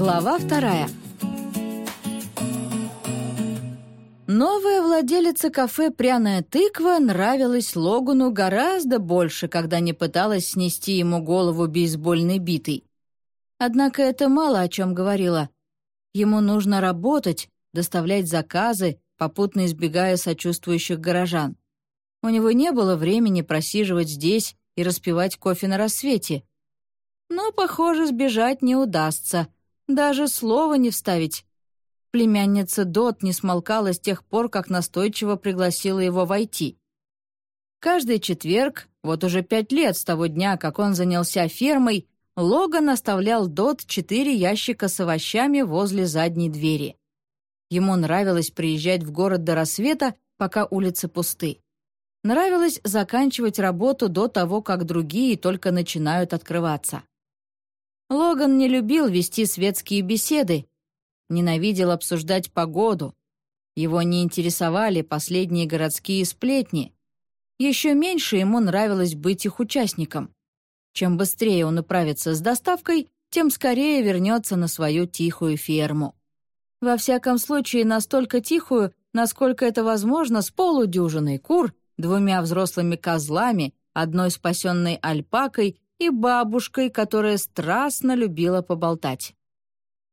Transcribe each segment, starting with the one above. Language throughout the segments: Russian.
Глава вторая. Новая владелица кафе «Пряная тыква» нравилась Логану гораздо больше, когда не пыталась снести ему голову бейсбольной битой. Однако это мало о чем говорило. Ему нужно работать, доставлять заказы, попутно избегая сочувствующих горожан. У него не было времени просиживать здесь и распивать кофе на рассвете. Но, похоже, сбежать не удастся. Даже слова не вставить. Племянница Дот не смолкала с тех пор, как настойчиво пригласила его войти. Каждый четверг, вот уже пять лет с того дня, как он занялся фермой, Логан оставлял Дот четыре ящика с овощами возле задней двери. Ему нравилось приезжать в город до рассвета, пока улицы пусты. Нравилось заканчивать работу до того, как другие только начинают открываться. Логан не любил вести светские беседы, ненавидел обсуждать погоду. Его не интересовали последние городские сплетни. Еще меньше ему нравилось быть их участником. Чем быстрее он управится с доставкой, тем скорее вернется на свою тихую ферму. Во всяком случае, настолько тихую, насколько это возможно, с полудюжиной кур, двумя взрослыми козлами, одной спасенной альпакой и бабушкой, которая страстно любила поболтать.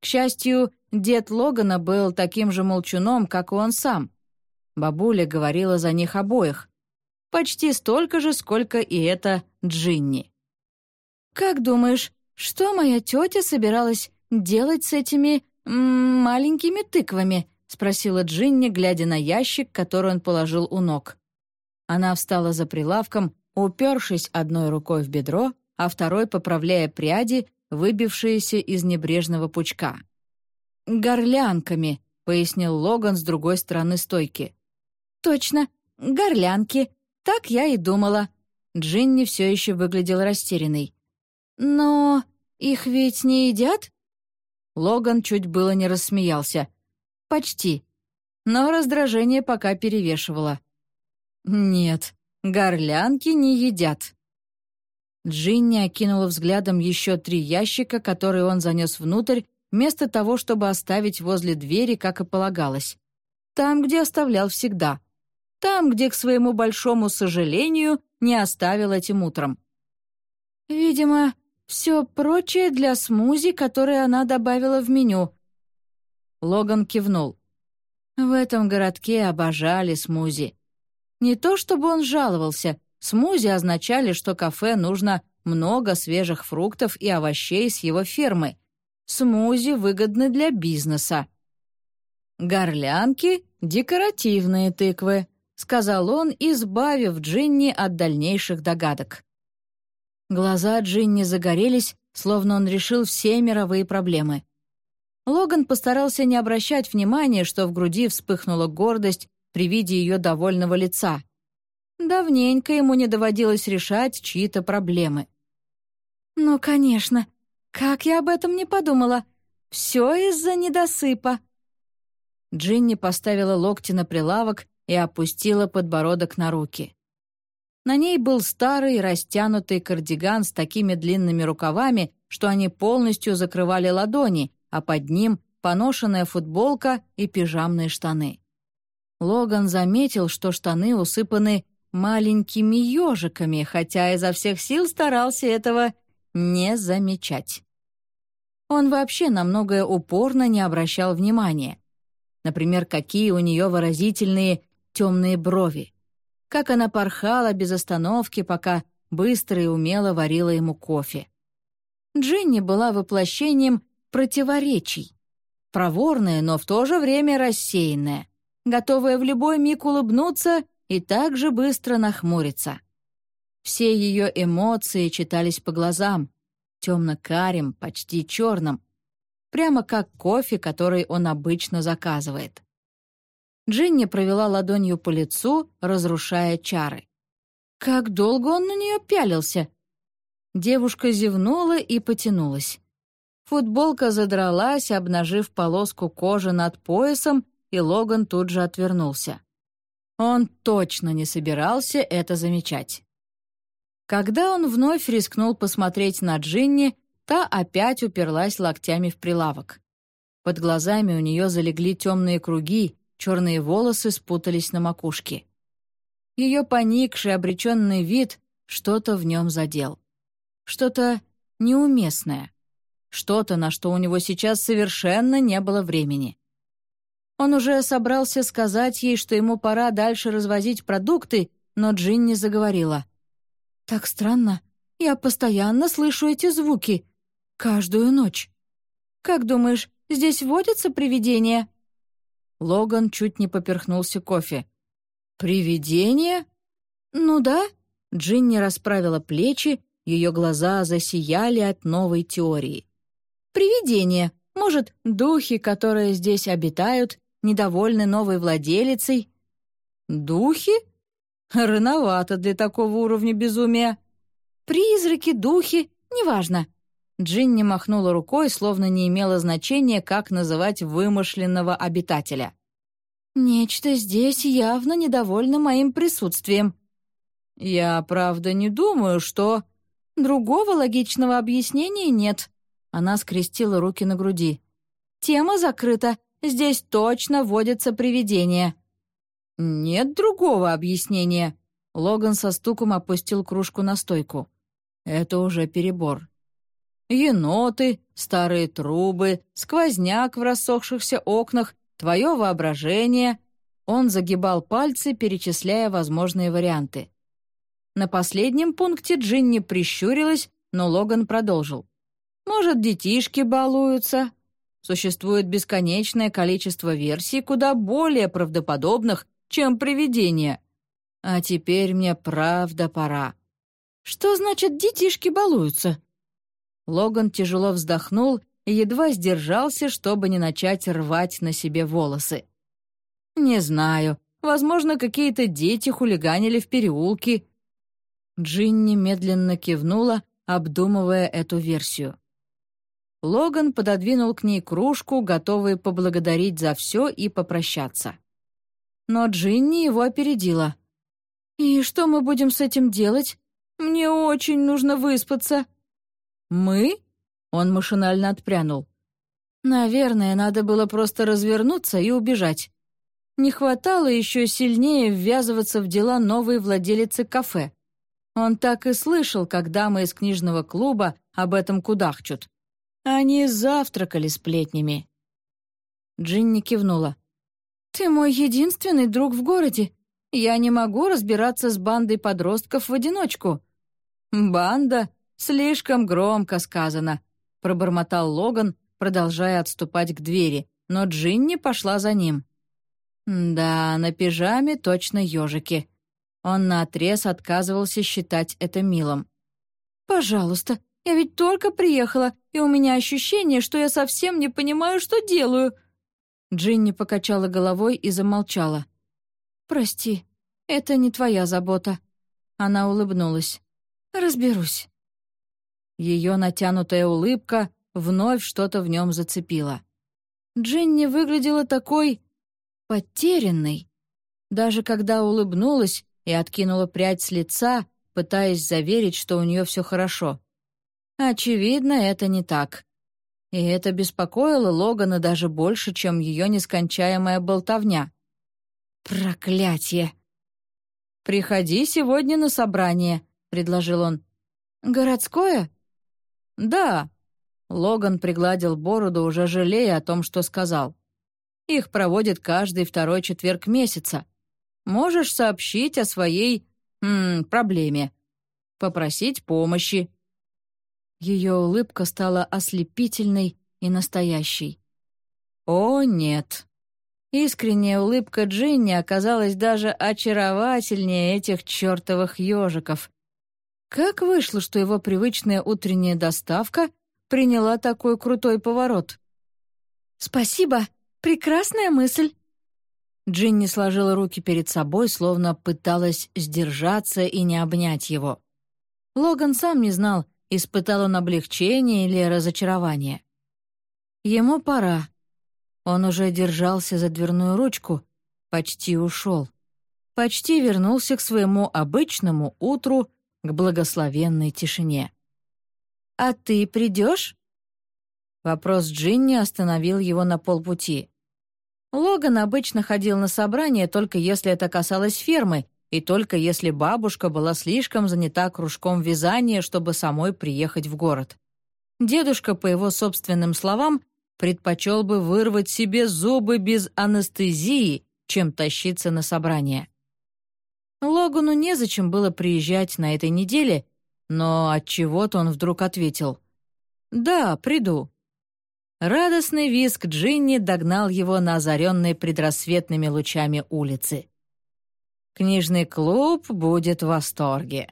К счастью, дед Логана был таким же молчуном, как и он сам. Бабуля говорила за них обоих. Почти столько же, сколько и эта Джинни. «Как думаешь, что моя тетя собиралась делать с этими маленькими тыквами?» — спросила Джинни, глядя на ящик, который он положил у ног. Она встала за прилавком, упершись одной рукой в бедро, а второй поправляя пряди, выбившиеся из небрежного пучка. «Горлянками», — пояснил Логан с другой стороны стойки. «Точно, горлянки. Так я и думала». Джинни все еще выглядел растерянной. «Но их ведь не едят?» Логан чуть было не рассмеялся. «Почти». Но раздражение пока перевешивало. «Нет, горлянки не едят». Джинни окинула взглядом еще три ящика, которые он занес внутрь, вместо того, чтобы оставить возле двери, как и полагалось. Там, где оставлял всегда. Там, где, к своему большому сожалению, не оставил этим утром. «Видимо, все прочее для смузи, которое она добавила в меню». Логан кивнул. В этом городке обожали смузи. Не то чтобы он жаловался, Смузи означали, что кафе нужно много свежих фруктов и овощей с его фермы. Смузи выгодны для бизнеса. «Горлянки — декоративные тыквы», — сказал он, избавив Джинни от дальнейших догадок. Глаза Джинни загорелись, словно он решил все мировые проблемы. Логан постарался не обращать внимания, что в груди вспыхнула гордость при виде ее довольного лица. Давненько ему не доводилось решать чьи-то проблемы. «Ну, конечно. Как я об этом не подумала. Все из-за недосыпа». Джинни поставила локти на прилавок и опустила подбородок на руки. На ней был старый растянутый кардиган с такими длинными рукавами, что они полностью закрывали ладони, а под ним поношенная футболка и пижамные штаны. Логан заметил, что штаны усыпаны маленькими ежиками, хотя изо всех сил старался этого не замечать. Он вообще на многое упорно не обращал внимания. Например, какие у нее выразительные темные брови. Как она порхала без остановки, пока быстро и умело варила ему кофе. Джинни была воплощением противоречий. Проворная, но в то же время рассеянная, готовая в любой миг улыбнуться и так же быстро нахмуриться. Все ее эмоции читались по глазам, темно-карим, почти черным, прямо как кофе, который он обычно заказывает. Джинни провела ладонью по лицу, разрушая чары. Как долго он на нее пялился! Девушка зевнула и потянулась. Футболка задралась, обнажив полоску кожи над поясом, и Логан тут же отвернулся. Он точно не собирался это замечать. Когда он вновь рискнул посмотреть на Джинни, Та опять уперлась локтями в прилавок. Под глазами у нее залегли темные круги, черные волосы спутались на макушке. Ее поникший, обреченный вид что-то в нем задел. Что-то неуместное. Что-то, на что у него сейчас совершенно не было времени. Он уже собрался сказать ей, что ему пора дальше развозить продукты, но Джинни заговорила. «Так странно. Я постоянно слышу эти звуки. Каждую ночь. Как думаешь, здесь водятся привидения?» Логан чуть не поперхнулся кофе. «Привидения?» «Ну да». Джинни расправила плечи, ее глаза засияли от новой теории. «Привидения. Может, духи, которые здесь обитают, недовольны новой владелицей?» «Духи? Рановато для такого уровня безумия». «Призраки, духи, неважно. Джинни махнула рукой, словно не имело значения, как называть вымышленного обитателя. «Нечто здесь явно недовольно моим присутствием». «Я, правда, не думаю, что...» «Другого логичного объяснения нет». Она скрестила руки на груди. «Тема закрыта. Здесь точно водятся привидения». «Нет другого объяснения». Логан со стуком опустил кружку на стойку. «Это уже перебор. Еноты, старые трубы, сквозняк в рассохшихся окнах, твое воображение. Он загибал пальцы, перечисляя возможные варианты. На последнем пункте Джинни прищурилась, но Логан продолжил. «Может, детишки балуются?» Существует бесконечное количество версий, куда более правдоподобных, чем привидения. А теперь мне правда пора. «Что значит детишки балуются?» Логан тяжело вздохнул и едва сдержался, чтобы не начать рвать на себе волосы. «Не знаю. Возможно, какие-то дети хулиганили в переулке». Джинни медленно кивнула, обдумывая эту версию. Логан пододвинул к ней кружку, готовый поблагодарить за все и попрощаться. Но Джинни его опередила. «И что мы будем с этим делать? Мне очень нужно выспаться». «Мы?» — он машинально отпрянул. «Наверное, надо было просто развернуться и убежать. Не хватало еще сильнее ввязываться в дела новой владелицы кафе. Он так и слышал, когда мы из книжного клуба об этом кудахчут. Они завтракали сплетнями». Джинни кивнула. «Ты мой единственный друг в городе. Я не могу разбираться с бандой подростков в одиночку». «Банда?» «Слишком громко сказано», — пробормотал Логан, продолжая отступать к двери, но Джинни пошла за ним. «Да, на пижаме точно ежики». Он наотрез отказывался считать это милым. «Пожалуйста, я ведь только приехала, и у меня ощущение, что я совсем не понимаю, что делаю». Джинни покачала головой и замолчала. «Прости, это не твоя забота». Она улыбнулась. «Разберусь». Ее натянутая улыбка вновь что-то в нем зацепила. Джинни выглядела такой... потерянной. Даже когда улыбнулась и откинула прядь с лица, пытаясь заверить, что у нее все хорошо. Очевидно, это не так. И это беспокоило Логана даже больше, чем ее нескончаемая болтовня. «Проклятие!» «Приходи сегодня на собрание», — предложил он. «Городское?» «Да». Логан пригладил бороду, уже жалея о том, что сказал. «Их проводят каждый второй четверг месяца. Можешь сообщить о своей... М, проблеме. Попросить помощи». Ее улыбка стала ослепительной и настоящей. «О, нет!» Искренняя улыбка Джинни оказалась даже очаровательнее этих чертовых ежиков, как вышло, что его привычная утренняя доставка приняла такой крутой поворот? «Спасибо! Прекрасная мысль!» Джинни сложила руки перед собой, словно пыталась сдержаться и не обнять его. Логан сам не знал, испытал он облегчение или разочарование. Ему пора. Он уже держался за дверную ручку, почти ушел. Почти вернулся к своему обычному утру к благословенной тишине. «А ты придешь?» Вопрос Джинни остановил его на полпути. Логан обычно ходил на собрания только если это касалось фермы, и только если бабушка была слишком занята кружком вязания, чтобы самой приехать в город. Дедушка, по его собственным словам, предпочел бы вырвать себе зубы без анестезии, чем тащиться на собрание. Логану незачем было приезжать на этой неделе, но от чего то он вдруг ответил «Да, приду». Радостный визг Джинни догнал его на озаренной предрассветными лучами улицы. Книжный клуб будет в восторге.